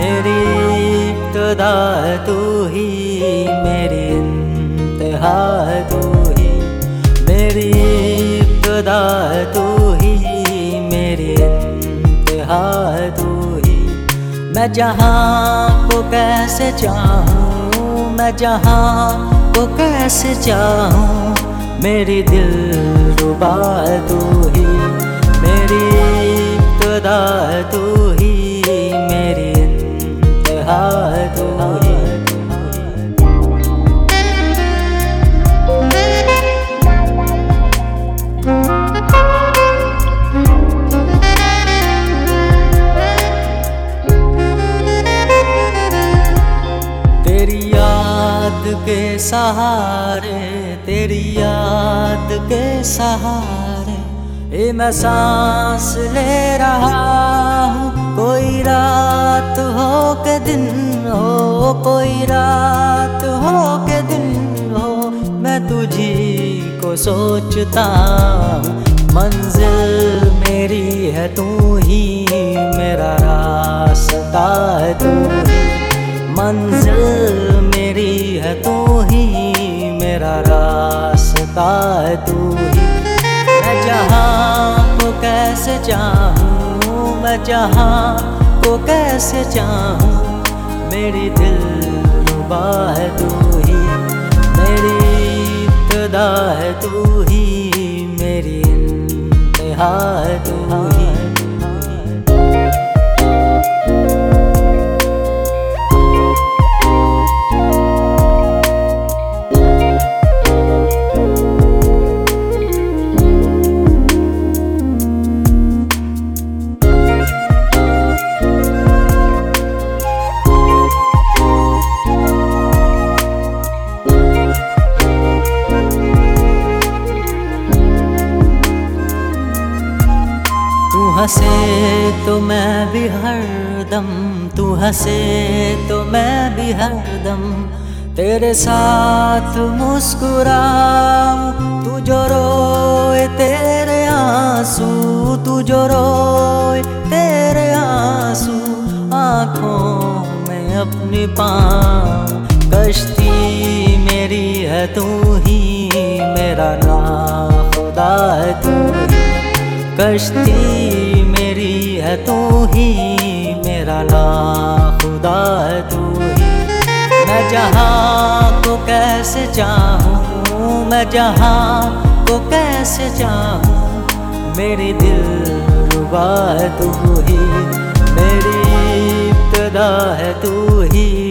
है तू ही, मेरी इंतहा तू ही। मेरी इब्तदा तू ही, मेरी इंतहा तू ही। मैं जहाँ को कैसे चाहूँ, मैं जहाँ को कैसे चाहूँ, मेरी दिल रुबा तू ही। मेरी इब्तदा तू सहारे, तेरी याद के सहारे। ये मैं सांस ले रहा हूँ, कोई रात हो के दिन हो, कोई रात हो के दिन हो। मैं तुझी को सोचता हूँ, मंजिल मेरी है, तू है तू ही। मैं जहाँ को कैसे चाहूँ, मैं जहाँ को कैसे चाहूँ, मेरी दिल रुबा है तू ही। मेरी इब्तदा है तू ही, मेरी इंतहा है तू हंसे तो मैं भी हरदम तू हंसे तो मैं भी हरदम तेरे साथ मुस्कुराऊं, तू जो रोए तेरे आँसू, तू जो रोए तेरे आँसू। आँखों में अपनी पाऊँ कश्ती मेरी है तू ही, मेरा नाम खुदा है तू ही। कश्ती है तू ही, मेरा ना खुदा है तू ही। मैं जहाँ को कैसे चाहूँ, मैं जहाँ को कैसे चाहूँ, मेरी दिल रुबा है तू ही, मेरी इब्तदा है तू ही।